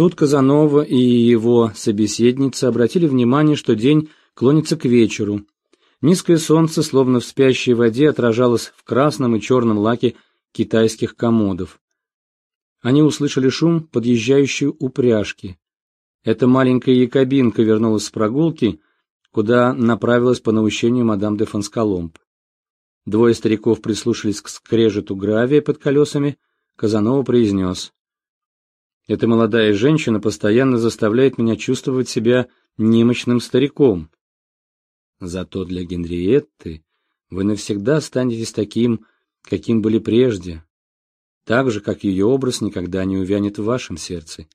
Тут Казанова и его собеседница обратили внимание, что день клонится к вечеру. Низкое солнце, словно в спящей воде, отражалось в красном и черном лаке китайских комодов. Они услышали шум подъезжающей упряжки. Эта маленькая якобинка вернулась с прогулки, куда направилась по наущению мадам де Фонскаломб. Двое стариков прислушались к скрежету гравия под колесами. Казанова произнес. «Эта молодая женщина постоянно заставляет меня чувствовать себя немощным стариком. Зато для Генриетты вы навсегда останетесь таким, каким были прежде, так же, как ее образ никогда не увянет в вашем сердце.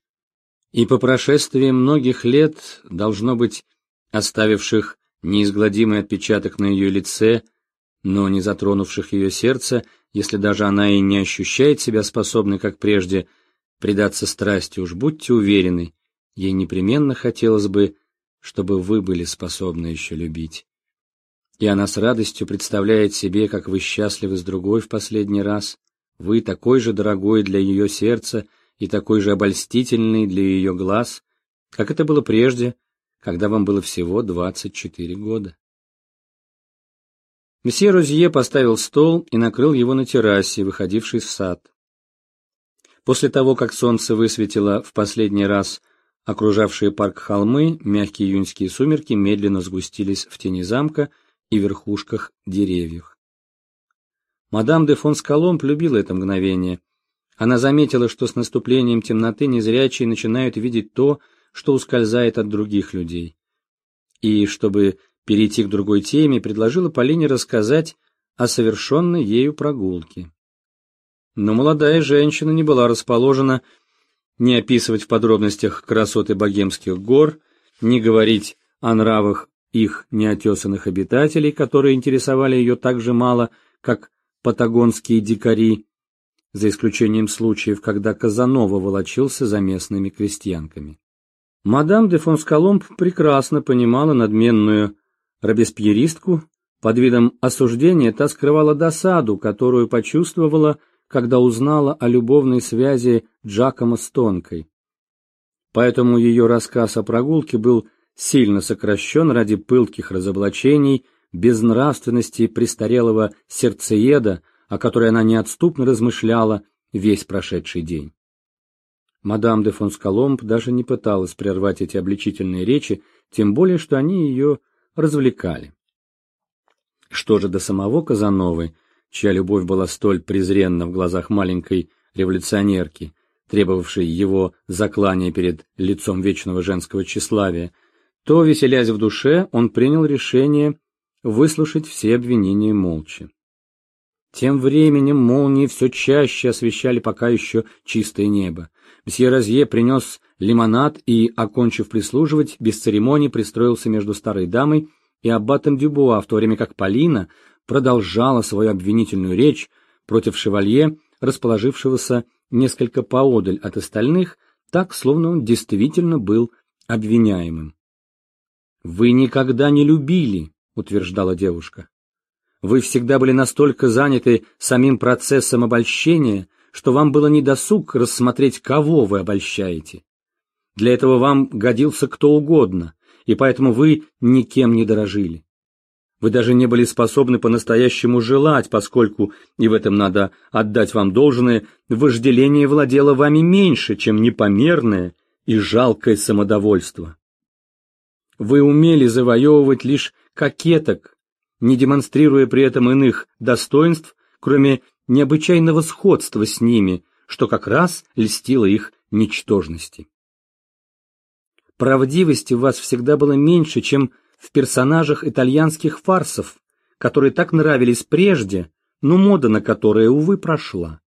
И по прошествии многих лет, должно быть, оставивших неизгладимый отпечаток на ее лице, но не затронувших ее сердце, если даже она и не ощущает себя способной, как прежде, предаться страсти, уж будьте уверены, ей непременно хотелось бы, чтобы вы были способны еще любить. И она с радостью представляет себе, как вы счастливы с другой в последний раз, вы такой же дорогой для ее сердца и такой же обольстительный для ее глаз, как это было прежде, когда вам было всего двадцать четыре года. Месье Розье поставил стол и накрыл его на террасе, выходившей в сад. После того, как солнце высветило в последний раз окружавшие парк холмы, мягкие июньские сумерки медленно сгустились в тени замка и верхушках деревьев. Мадам де фон Скаломб любила это мгновение. Она заметила, что с наступлением темноты незрячие начинают видеть то, что ускользает от других людей. И, чтобы перейти к другой теме, предложила Полине рассказать о совершенной ею прогулке. Но молодая женщина не была расположена ни описывать в подробностях красоты богемских гор, ни говорить о нравах их неотесанных обитателей, которые интересовали ее так же мало, как патагонские дикари, за исключением случаев, когда Казанова волочился за местными крестьянками. Мадам де фон Скаломб прекрасно понимала надменную робеспьеристку, под видом осуждения та скрывала досаду, которую почувствовала, когда узнала о любовной связи Джакома с Тонкой. Поэтому ее рассказ о прогулке был сильно сокращен ради пылких разоблачений безнравственности престарелого сердцееда, о которой она неотступно размышляла весь прошедший день. Мадам де фон Скаломб даже не пыталась прервать эти обличительные речи, тем более, что они ее развлекали. Что же до самого Казановы, чья любовь была столь презренна в глазах маленькой революционерки, требовавшей его заклания перед лицом вечного женского тщеславия, то, веселясь в душе, он принял решение выслушать все обвинения молча. Тем временем молнии все чаще освещали пока еще чистое небо. Мсье Розье принес лимонад и, окончив прислуживать, без церемоний пристроился между старой дамой и аббатом Дюбуа, в то время как Полина продолжала свою обвинительную речь против шевалье, расположившегося несколько поодаль от остальных, так, словно он действительно был обвиняемым. «Вы никогда не любили», утверждала девушка. Вы всегда были настолько заняты самим процессом обольщения, что вам было недосуг рассмотреть, кого вы обольщаете. Для этого вам годился кто угодно, и поэтому вы никем не дорожили. Вы даже не были способны по-настоящему желать, поскольку, и в этом надо отдать вам должное, вожделение владело вами меньше, чем непомерное и жалкое самодовольство. Вы умели завоевывать лишь кокеток, не демонстрируя при этом иных достоинств, кроме необычайного сходства с ними, что как раз льстило их ничтожности. Правдивости в вас всегда было меньше, чем в персонажах итальянских фарсов, которые так нравились прежде, но мода на которые, увы, прошла.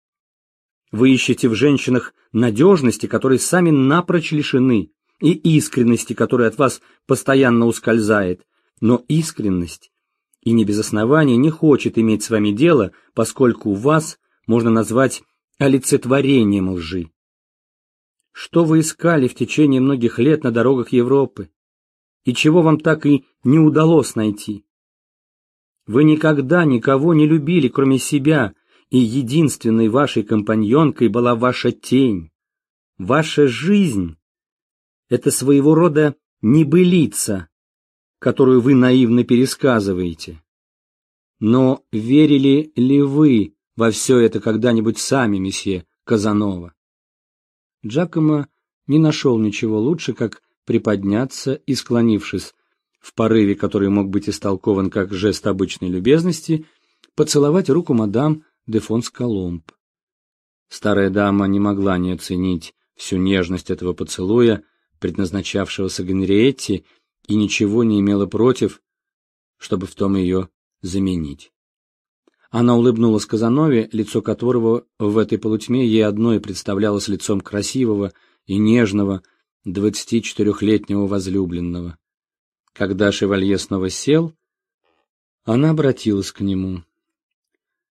Вы ищете в женщинах надежности, которые сами напрочь лишены, и искренности, которая от вас постоянно ускользает, но искренность, и не без основания, не хочет иметь с вами дело, поскольку вас можно назвать олицетворением лжи. Что вы искали в течение многих лет на дорогах Европы? И чего вам так и не удалось найти? Вы никогда никого не любили, кроме себя, и единственной вашей компаньонкой была ваша тень. Ваша жизнь Это своего рода небылица, которую вы наивно пересказываете. Но верили ли вы во все это когда-нибудь сами, месье Казанова? Джакомо не нашел ничего лучше, как приподняться и, склонившись в порыве, который мог быть истолкован как жест обычной любезности, поцеловать руку мадам де Фонс Коломб. Старая дама не могла не оценить всю нежность этого поцелуя, предназначавшегося Генриетте, и ничего не имела против, чтобы в том ее заменить. Она улыбнулась Казанове, лицо которого в этой полутьме ей одной представлялось лицом красивого и нежного двадцати четырехлетнего возлюбленного. Когда шевалье снова сел, она обратилась к нему.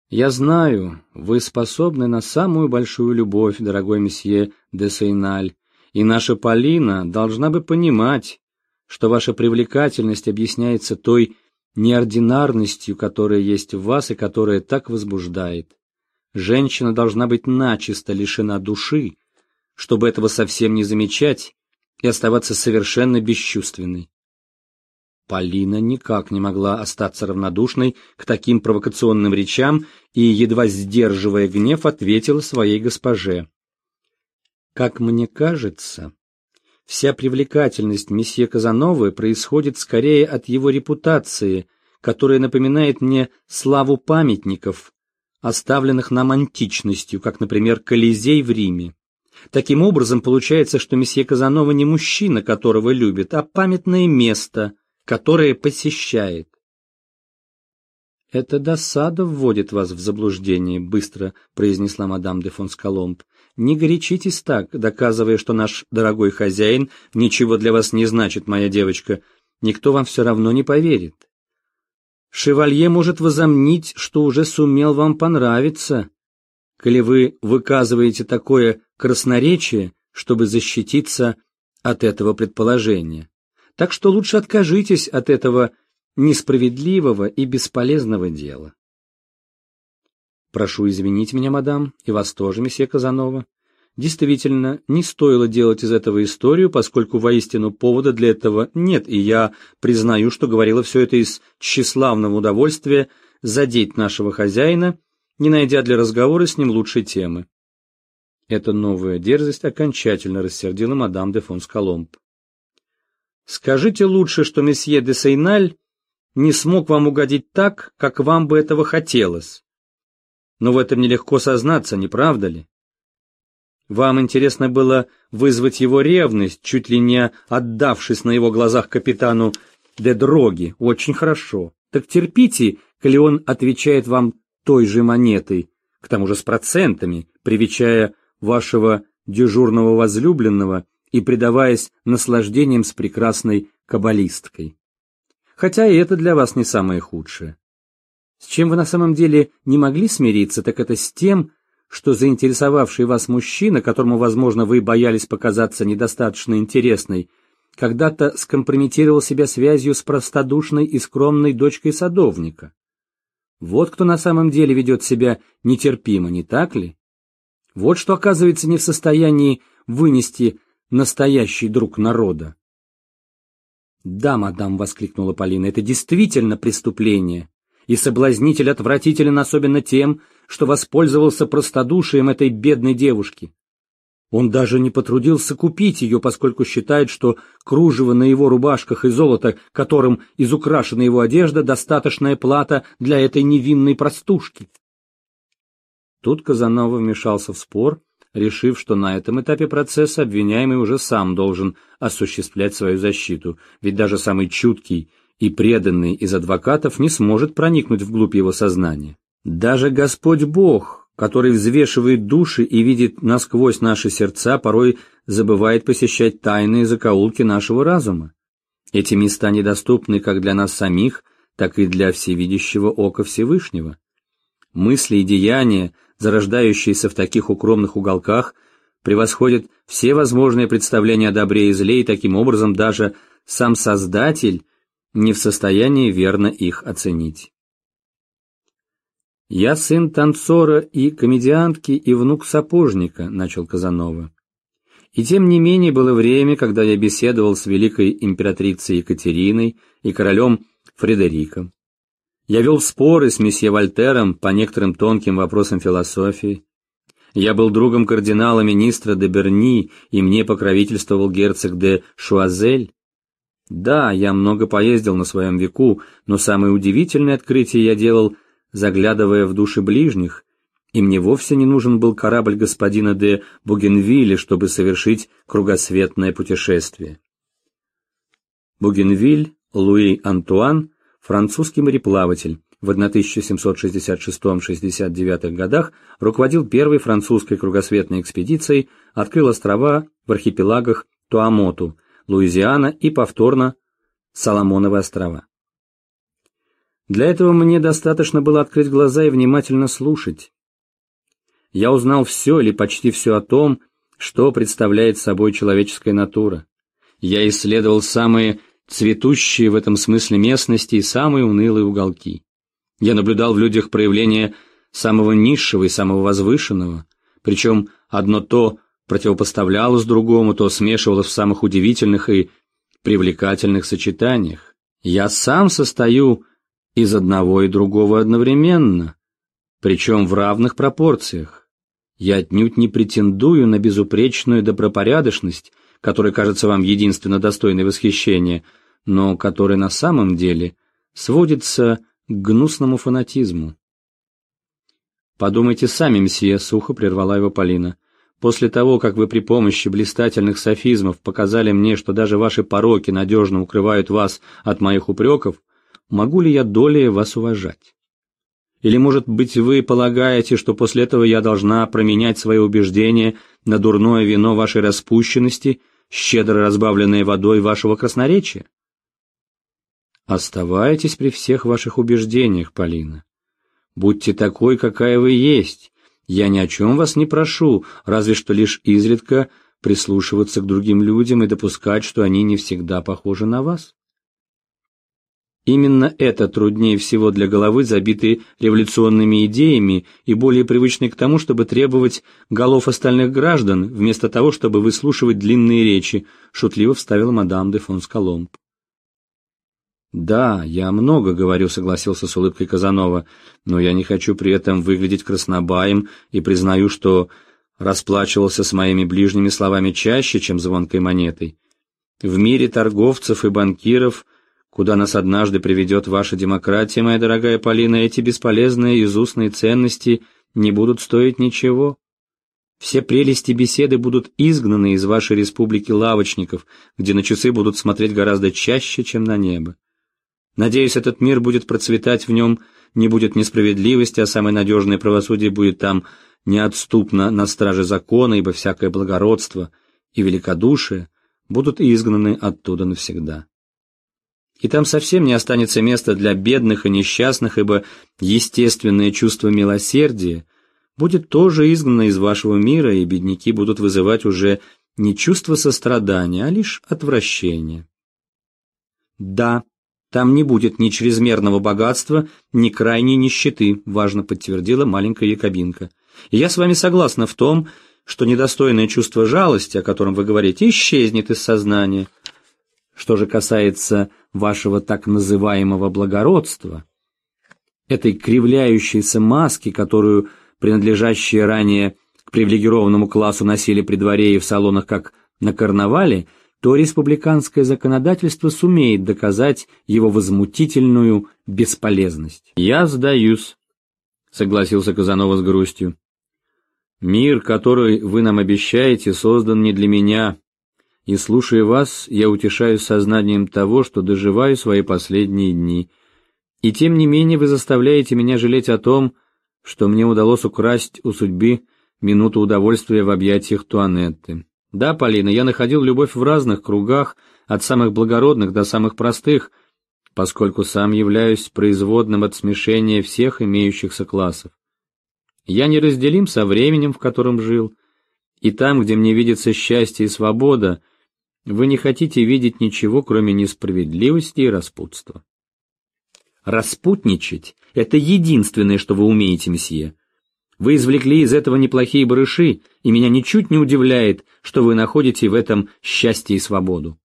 «Я знаю, вы способны на самую большую любовь, дорогой месье де Сейналь, и наша Полина должна бы понимать, что ваша привлекательность объясняется той неординарностью, которая есть в вас и которая так возбуждает. Женщина должна быть начисто лишена души, чтобы этого совсем не замечать и оставаться совершенно бесчувственной. Полина никак не могла остаться равнодушной к таким провокационным речам и, едва сдерживая гнев, ответила своей госпоже. «Как мне кажется, Вся привлекательность месье Казановы происходит скорее от его репутации, которая напоминает мне славу памятников, оставленных нам античностью, как, например, Колизей в Риме. Таким образом, получается, что месье Казанова не мужчина, которого любит, а памятное место, которое посещает. «Это досада вводит вас в заблуждение», — быстро произнесла мадам де Фонсколомб. Не горячитесь так, доказывая, что наш дорогой хозяин ничего для вас не значит, моя девочка. Никто вам все равно не поверит. Шевалье может возомнить, что уже сумел вам понравиться, коли вы выказываете такое красноречие, чтобы защититься от этого предположения. Так что лучше откажитесь от этого несправедливого и бесполезного дела. Прошу извинить меня, мадам, и вас тоже, месье Казанова. Действительно, не стоило делать из этого историю, поскольку воистину повода для этого нет, и я признаю, что говорила все это из тщеславного удовольствия задеть нашего хозяина, не найдя для разговора с ним лучшей темы. Эта новая дерзость окончательно рассердила мадам де фон Сколомб. «Скажите лучше, что месье де Сейналь не смог вам угодить так, как вам бы этого хотелось. Но в этом нелегко сознаться, не правда ли? Вам интересно было вызвать его ревность, чуть ли не отдавшись на его глазах капитану де Дроги. Очень хорошо. Так терпите, коли он отвечает вам той же монетой, к тому же с процентами, привечая вашего дежурного возлюбленного и предаваясь наслаждениям с прекрасной каббалисткой. Хотя и это для вас не самое худшее. С чем вы на самом деле не могли смириться, так это с тем, что заинтересовавший вас мужчина, которому, возможно, вы боялись показаться недостаточно интересной, когда-то скомпрометировал себя связью с простодушной и скромной дочкой садовника. Вот кто на самом деле ведет себя нетерпимо, не так ли? Вот что, оказывается, не в состоянии вынести настоящий друг народа. «Да, мадам», — воскликнула Полина, — «это действительно преступление и соблазнитель отвратителен особенно тем, что воспользовался простодушием этой бедной девушки. Он даже не потрудился купить ее, поскольку считает, что кружево на его рубашках и золото, которым изукрашена его одежда, достаточная плата для этой невинной простушки. Тут Казанова вмешался в спор, решив, что на этом этапе процесса обвиняемый уже сам должен осуществлять свою защиту, ведь даже самый чуткий и преданный из адвокатов не сможет проникнуть вглубь его сознания. Даже Господь Бог, который взвешивает души и видит насквозь наши сердца, порой забывает посещать тайные закоулки нашего разума. Эти места недоступны как для нас самих, так и для всевидящего ока Всевышнего. Мысли и деяния, зарождающиеся в таких укромных уголках, превосходят все возможные представления о добре и зле, и таким образом даже сам Создатель не в состоянии верно их оценить. «Я сын танцора и комедиантки и внук сапожника», — начал Казанова. И тем не менее было время, когда я беседовал с великой императрицей Екатериной и королем Фредериком. Я вел споры с месье Вольтером по некоторым тонким вопросам философии. Я был другом кардинала-министра де Берни, и мне покровительствовал герцог де Шуазель. Да, я много поездил на своем веку, но самые удивительные открытия я делал, заглядывая в души ближних, и мне вовсе не нужен был корабль господина де Бугенвилля, чтобы совершить кругосветное путешествие. Бугенвиль Луи Антуан, французский мореплаватель, в 1766-69 годах руководил первой французской кругосветной экспедицией, открыл острова в архипелагах Туамоту, Луизиана и повторно Соломоновы острова. Для этого мне достаточно было открыть глаза и внимательно слушать. Я узнал все или почти все о том, что представляет собой человеческая натура. Я исследовал самые цветущие в этом смысле местности и самые унылые уголки. Я наблюдал в людях проявление самого низшего и самого возвышенного, причем одно то противопоставлялось другому, то смешивалось в самых удивительных и привлекательных сочетаниях. Я сам состою из одного и другого одновременно, причем в равных пропорциях. Я отнюдь не претендую на безупречную добропорядочность, которая кажется вам единственно достойной восхищения, но которая на самом деле сводится к гнусному фанатизму. «Подумайте сами, мсье», — сухо прервала его Полина. «После того, как вы при помощи блистательных софизмов показали мне, что даже ваши пороки надежно укрывают вас от моих упреков, могу ли я долее вас уважать? Или, может быть, вы полагаете, что после этого я должна променять свои убеждения на дурное вино вашей распущенности, щедро разбавленное водой вашего красноречия? Оставайтесь при всех ваших убеждениях, Полина. Будьте такой, какая вы есть. Я ни о чем вас не прошу, разве что лишь изредка прислушиваться к другим людям и допускать, что они не всегда похожи на вас. Именно это труднее всего для головы, забитой революционными идеями и более привычной к тому, чтобы требовать голов остальных граждан, вместо того, чтобы выслушивать длинные речи, шутливо вставила мадам де фон Скаломб. «Да, я много говорю», — согласился с улыбкой Казанова, «но я не хочу при этом выглядеть краснобаем и признаю, что расплачивался с моими ближними словами чаще, чем звонкой монетой. В мире торговцев и банкиров, куда нас однажды приведет ваша демократия, моя дорогая Полина, эти бесполезные изустные ценности не будут стоить ничего». Все прелести беседы будут изгнаны из вашей республики лавочников, где на часы будут смотреть гораздо чаще, чем на небо. Надеюсь, этот мир будет процветать в нем, не будет несправедливости, а самое надежное правосудие будет там неотступно на страже закона, ибо всякое благородство и великодушие будут изгнаны оттуда навсегда. И там совсем не останется места для бедных и несчастных, ибо естественное чувство милосердия будет тоже изгнано из вашего мира, и бедняки будут вызывать уже не чувство сострадания, а лишь отвращение. Да, там не будет ни чрезмерного богатства, ни крайней нищеты, важно подтвердила маленькая якобинка. И я с вами согласна в том, что недостойное чувство жалости, о котором вы говорите, исчезнет из сознания. Что же касается вашего так называемого благородства, этой кривляющейся маски, которую принадлежащие ранее к привилегированному классу носили при дворе и в салонах как на карнавале, то республиканское законодательство сумеет доказать его возмутительную бесполезность. «Я сдаюсь», — согласился Казанова с грустью. «Мир, который вы нам обещаете, создан не для меня, и, слушая вас, я утешаюсь сознанием того, что доживаю свои последние дни. И тем не менее вы заставляете меня жалеть о том, что мне удалось украсть у судьбы минуту удовольствия в объятиях Туанетты. Да, Полина, я находил любовь в разных кругах, от самых благородных до самых простых, поскольку сам являюсь производным от смешения всех имеющихся классов. Я неразделим со временем, в котором жил, и там, где мне видится счастье и свобода, вы не хотите видеть ничего, кроме несправедливости и распутства. Распутничать — это единственное, что вы умеете, месье. Вы извлекли из этого неплохие барыши, и меня ничуть не удивляет, что вы находите в этом счастье и свободу.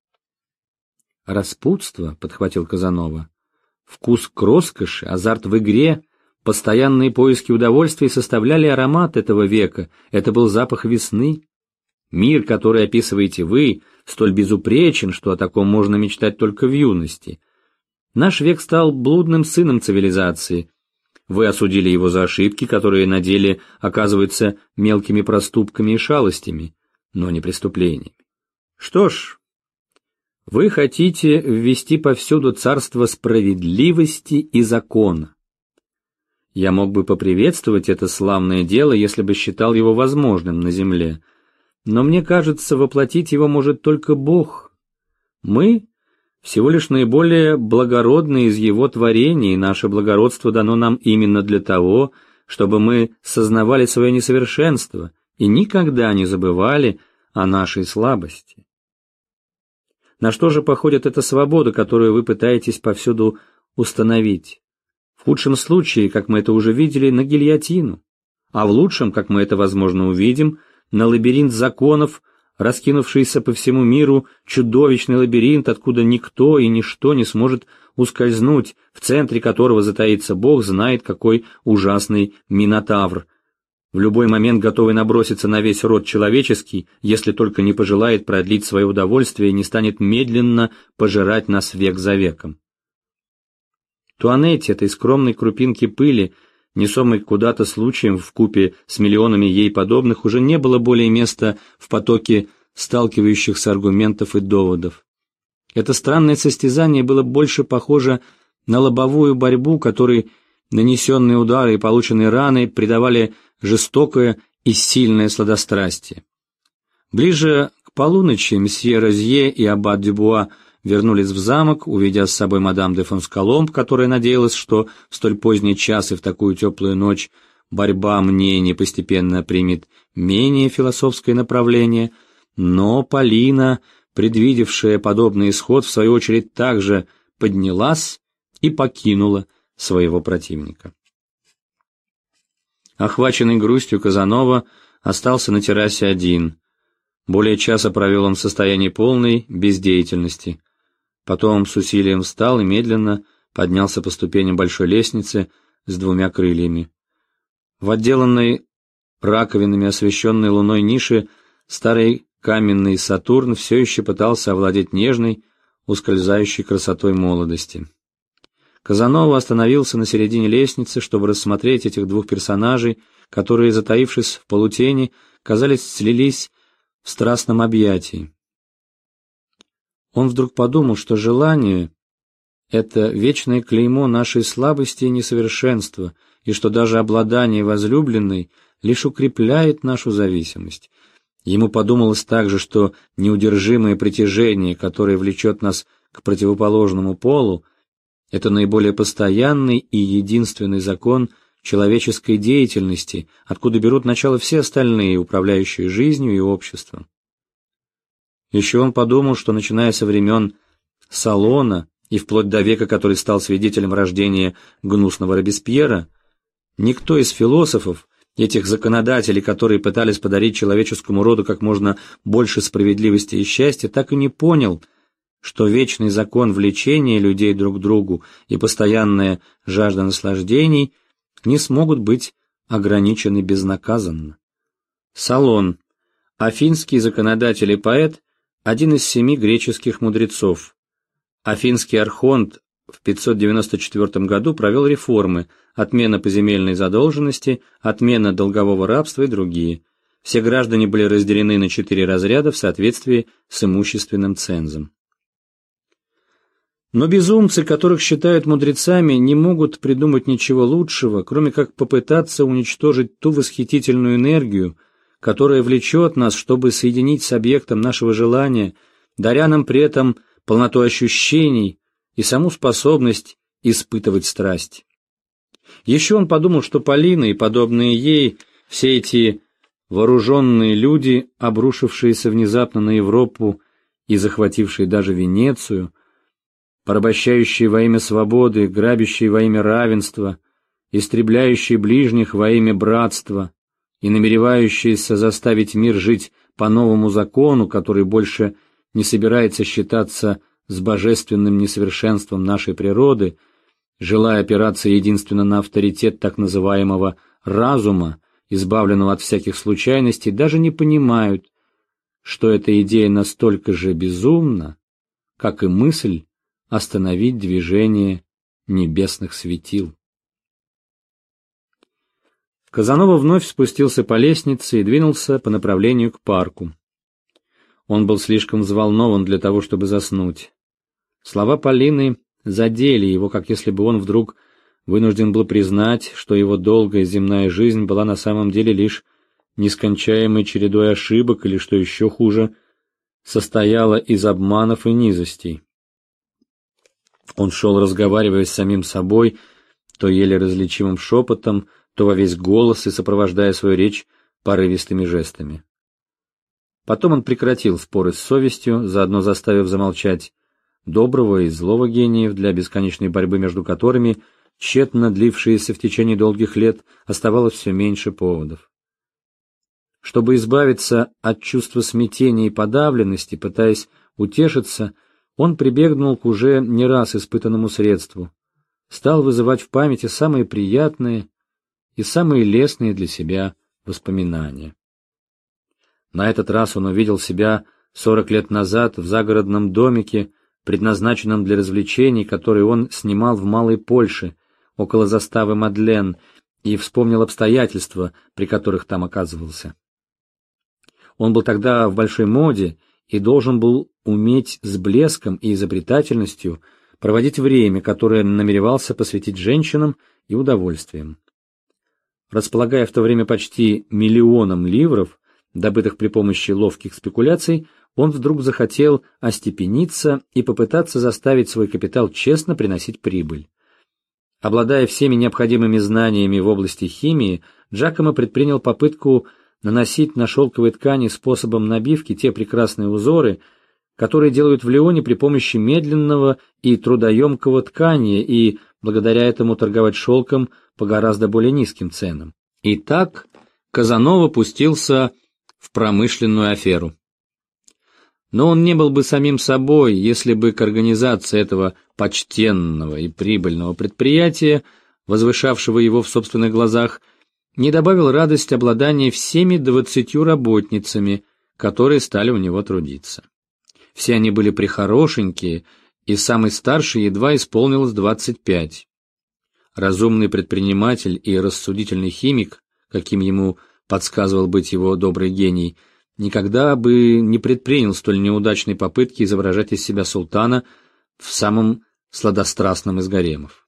Распутство, — подхватил Казанова, — вкус к роскоши, азарт в игре, постоянные поиски удовольствия составляли аромат этого века, это был запах весны. Мир, который описываете вы, столь безупречен, что о таком можно мечтать только в юности. Наш век стал блудным сыном цивилизации, вы осудили его за ошибки, которые на деле оказываются мелкими проступками и шалостями, но не преступлениями. Что ж, вы хотите ввести повсюду царство справедливости и закона. Я мог бы поприветствовать это славное дело, если бы считал его возможным на земле, но мне кажется, воплотить его может только Бог. Мы всего лишь наиболее благородный из его творений, и наше благородство дано нам именно для того, чтобы мы сознавали свое несовершенство и никогда не забывали о нашей слабости. На что же походит эта свобода, которую вы пытаетесь повсюду установить? В худшем случае, как мы это уже видели, на гильотину, а в лучшем, как мы это, возможно, увидим, на лабиринт законов, раскинувшийся по всему миру чудовищный лабиринт, откуда никто и ничто не сможет ускользнуть, в центре которого затаится Бог, знает какой ужасный Минотавр, в любой момент готовый наброситься на весь род человеческий, если только не пожелает продлить свое удовольствие и не станет медленно пожирать нас век за веком. Туанетти, этой скромной крупинки пыли, несомой куда-то случаем в купе с миллионами ей подобных, уже не было более места в потоке сталкивающихся аргументов и доводов. Это странное состязание было больше похоже на лобовую борьбу, которой нанесенные удары и полученные раны придавали жестокое и сильное сладострастие. Ближе к полуночи месье Розье и аббат Дюбуа вернулись в замок, увидя с собой мадам де Фонсколомб, которая надеялась, что в столь поздний час и в такую теплую ночь борьба мнений постепенно примет менее философское направление, но Полина, предвидевшая подобный исход, в свою очередь также поднялась и покинула своего противника. Охваченный грустью Казанова остался на террасе один. Более часа провел он в состоянии полной бездеятельности. Потом с усилием встал и медленно поднялся по ступеням большой лестницы с двумя крыльями. В отделанной раковинами освещенной луной нише старый каменный Сатурн все еще пытался овладеть нежной, ускользающей красотой молодости. Казанова остановился на середине лестницы, чтобы рассмотреть этих двух персонажей, которые, затаившись в полутени, казались слились в страстном объятии. Он вдруг подумал, что желание — это вечное клеймо нашей слабости и несовершенства, и что даже обладание возлюбленной лишь укрепляет нашу зависимость. Ему подумалось также, что неудержимое притяжение, которое влечет нас к противоположному полу, это наиболее постоянный и единственный закон человеческой деятельности, откуда берут начало все остальные, управляющие жизнью и обществом. Еще он подумал, что начиная со времен Салона и вплоть до века, который стал свидетелем рождения гнусного Робеспьера, никто из философов, этих законодателей, которые пытались подарить человеческому роду как можно больше справедливости и счастья, так и не понял, что вечный закон влечения людей друг к другу и постоянная жажда наслаждений не смогут быть ограничены безнаказанно. Салон, афинский законодатель и поэт, один из семи греческих мудрецов. Афинский архонт в 594 году провел реформы, отмена поземельной задолженности, отмена долгового рабства и другие. Все граждане были разделены на четыре разряда в соответствии с имущественным цензом. Но безумцы, которых считают мудрецами, не могут придумать ничего лучшего, кроме как попытаться уничтожить ту восхитительную энергию, которое влечет нас, чтобы соединить с объектом нашего желания, даря нам при этом полноту ощущений и саму способность испытывать страсть. Еще он подумал, что Полина и подобные ей, все эти вооруженные люди, обрушившиеся внезапно на Европу и захватившие даже Венецию, порабощающие во имя свободы, грабящие во имя равенства, истребляющий ближних во имя братства и намеревающийся заставить мир жить по новому закону, который больше не собирается считаться с божественным несовершенством нашей природы, желая опираться единственно на авторитет так называемого разума, избавленного от всяких случайностей, даже не понимают, что эта идея настолько же безумна, как и мысль остановить движение небесных светил. Казанова вновь спустился по лестнице и двинулся по направлению к парку. Он был слишком взволнован для того, чтобы заснуть. Слова Полины задели его, как если бы он вдруг вынужден был признать, что его долгая земная жизнь была на самом деле лишь нескончаемой чередой ошибок или, что еще хуже, состояла из обманов и низостей. Он шел, разговаривая с самим собой, то еле различимым шепотом, то во весь голос и сопровождая свою речь порывистыми жестами. Потом он прекратил споры с совестью, заодно заставив замолчать доброго и злого гениев, для бесконечной борьбы между которыми, тщетно длившиеся в течение долгих лет, оставалось все меньше поводов. Чтобы избавиться от чувства смятения и подавленности, пытаясь утешиться, он прибегнул к уже не раз испытанному средству, стал вызывать в памяти самые приятные и самые лестные для себя воспоминания. На этот раз он увидел себя сорок лет назад в загородном домике, предназначенном для развлечений, который он снимал в Малой Польше, около заставы Мадлен, и вспомнил обстоятельства, при которых там оказывался. Он был тогда в большой моде и должен был уметь с блеском и изобретательностью проводить время, которое намеревался посвятить женщинам и удовольствиям. Располагая в то время почти миллионом ливров, добытых при помощи ловких спекуляций, он вдруг захотел остепениться и попытаться заставить свой капитал честно приносить прибыль. Обладая всеми необходимыми знаниями в области химии, Джакомо предпринял попытку наносить на шелковые ткани способом набивки те прекрасные узоры, которые делают в Лионе при помощи медленного и трудоемкого ткания и благодаря этому торговать шелком по гораздо более низким ценам. И так Казанова пустился в промышленную аферу. Но он не был бы самим собой, если бы к организации этого почтенного и прибыльного предприятия, возвышавшего его в собственных глазах, не добавил радость обладания всеми двадцатью работницами, которые стали у него трудиться. Все они были прихорошенькие, и самый старший едва исполнилось двадцать пять. Разумный предприниматель и рассудительный химик, каким ему подсказывал быть его добрый гений, никогда бы не предпринял столь неудачной попытки изображать из себя султана в самом сладострастном из гаремов.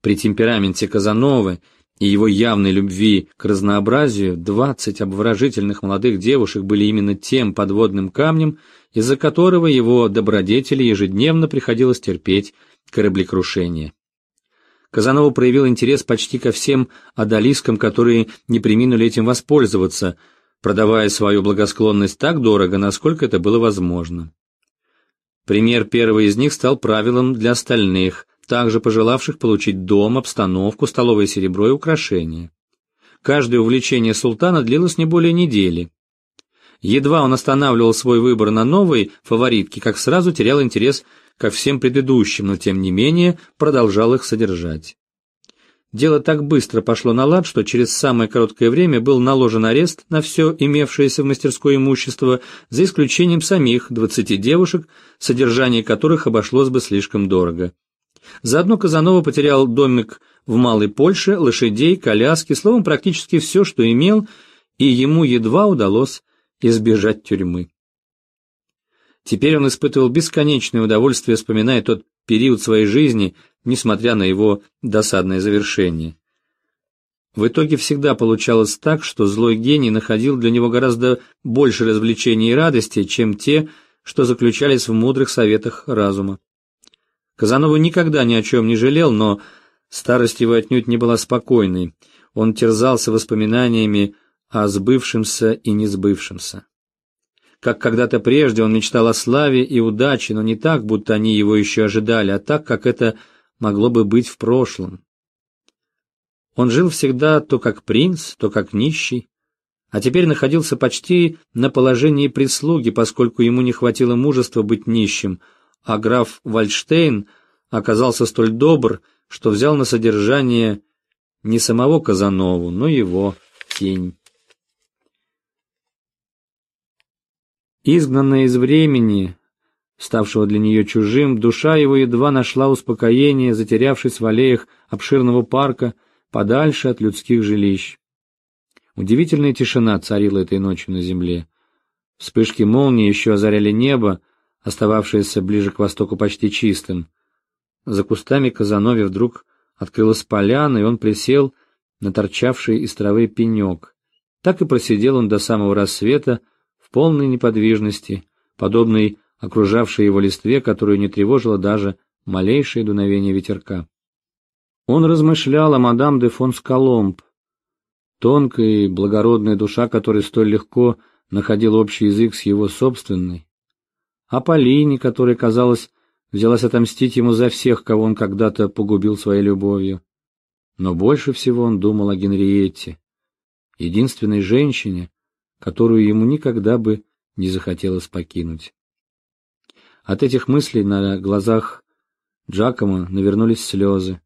При темпераменте Казановы и его явной любви к разнообразию двадцать обворожительных молодых девушек были именно тем подводным камнем, из-за которого его добродетели ежедневно приходилось терпеть кораблекрушение. Казанова проявил интерес почти ко всем одолискам, которые не приминули этим воспользоваться, продавая свою благосклонность так дорого, насколько это было возможно. Пример первого из них стал правилом для остальных, также пожелавших получить дом, обстановку, столовое серебро и украшения. Каждое увлечение султана длилось не более недели. Едва он останавливал свой выбор на новой фаворитке, как сразу терял интерес ко всем предыдущим, но тем не менее продолжал их содержать. Дело так быстро пошло на лад, что через самое короткое время был наложен арест на все имевшееся в мастерской имущество, за исключением самих двадцати девушек, содержание которых обошлось бы слишком дорого. Заодно Казанова потерял домик в Малой Польше, лошадей, коляски, словом, практически все, что имел, и ему едва удалось избежать тюрьмы. Теперь он испытывал бесконечное удовольствие, вспоминая тот период своей жизни, несмотря на его досадное завершение. В итоге всегда получалось так, что злой гений находил для него гораздо больше развлечений и радости, чем те, что заключались в мудрых советах разума. Казанова никогда ни о чем не жалел, но старость его отнюдь не была спокойной. Он терзался воспоминаниями о сбывшемся и несбывшемся. Как когда-то прежде он мечтал о славе и удаче, но не так, будто они его еще ожидали, а так, как это могло бы быть в прошлом. Он жил всегда то как принц, то как нищий, а теперь находился почти на положении прислуги, поскольку ему не хватило мужества быть нищим, а граф Вальштейн оказался столь добр, что взял на содержание не самого Казанову, но его тень. Изгнанная из времени, ставшего для нее чужим, душа его едва нашла успокоение, затерявшись в аллеях обширного парка, подальше от людских жилищ. Удивительная тишина царила этой ночью на земле. Вспышки молнии еще озаряли небо, остававшееся ближе к востоку почти чистым. За кустами Казанове вдруг открылась поляна, и он присел на торчавший из травы пенек. Так и просидел он до самого рассвета в полной неподвижности, подобной окружавшей его листве, которую не тревожило даже малейшее дуновение ветерка. Он размышлял о мадам де фон Скаломб, тонкая и благородная душа, которая столь легко находила общий язык с его собственной, о Полине, которая, казалось, взялась отомстить ему за всех, кого он когда-то погубил своей любовью. Но больше всего он думал о Генриетте, единственной женщине, которую ему никогда бы не захотелось покинуть. От этих мыслей на глазах Джакома навернулись слезы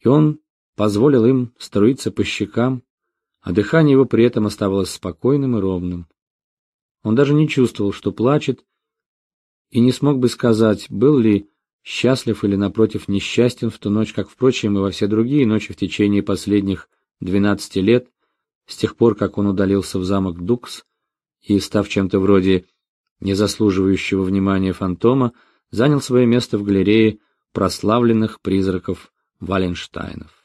и он позволил им струиться по щекам, а дыхание его при этом оставалось спокойным и ровным. Он даже не чувствовал, что плачет, и не смог бы сказать, был ли счастлив или, напротив, несчастен в ту ночь, как, впрочем, и во все другие ночи в течение последних двенадцати лет, с тех пор, как он удалился в замок Дукс и, став чем-то вроде незаслуживающего внимания фантома, занял свое место в галерее прославленных призраков Валенштайнов.